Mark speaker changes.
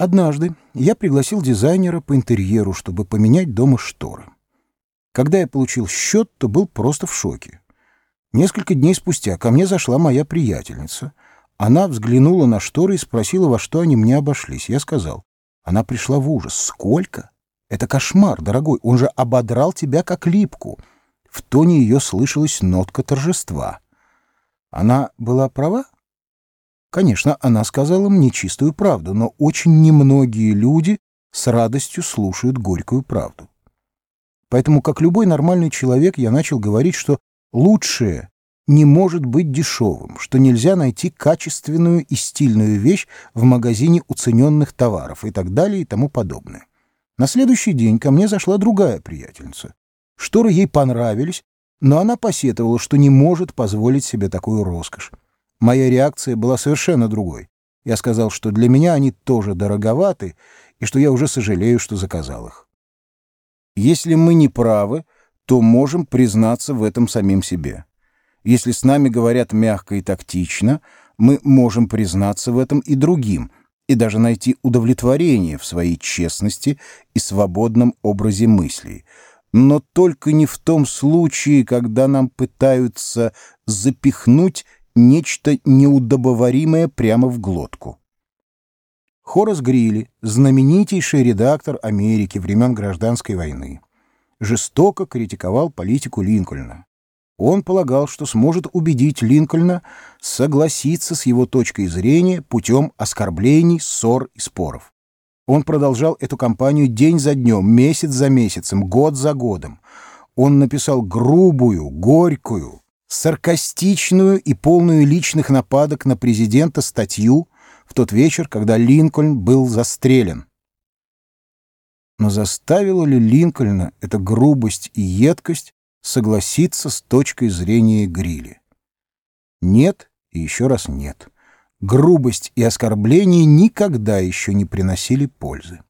Speaker 1: Однажды я пригласил дизайнера по интерьеру, чтобы поменять дома шторы. Когда я получил счет, то был просто в шоке. Несколько дней спустя ко мне зашла моя приятельница. Она взглянула на шторы и спросила, во что они мне обошлись. Я сказал. Она пришла в ужас. «Сколько? Это кошмар, дорогой. Он же ободрал тебя как липку». В тоне ее слышалась нотка торжества. Она была права? Конечно, она сказала мне чистую правду, но очень немногие люди с радостью слушают горькую правду. Поэтому, как любой нормальный человек, я начал говорить, что лучшее не может быть дешевым, что нельзя найти качественную и стильную вещь в магазине уцененных товаров и так далее и тому подобное. На следующий день ко мне зашла другая приятельница. Шторы ей понравились, но она посетовала, что не может позволить себе такую роскошь. Моя реакция была совершенно другой. Я сказал, что для меня они тоже дороговаты, и что я уже сожалею, что заказал их. Если мы не правы, то можем признаться в этом самим себе. Если с нами говорят мягко и тактично, мы можем признаться в этом и другим, и даже найти удовлетворение в своей честности и свободном образе мыслей — но только не в том случае, когда нам пытаются запихнуть нечто неудобоваримое прямо в глотку. Хорас Грилли, знаменитейший редактор Америки времен Гражданской войны, жестоко критиковал политику Линкольна. Он полагал, что сможет убедить Линкольна согласиться с его точкой зрения путем оскорблений, ссор и споров. Он продолжал эту кампанию день за днем, месяц за месяцем, год за годом. Он написал грубую, горькую, саркастичную и полную личных нападок на президента статью в тот вечер, когда Линкольн был застрелен. Но заставила ли Линкольна эта грубость и едкость согласиться с точкой зрения Грилли? Нет и еще раз нет грубость и оскорбления никогда еще не приносили пользы.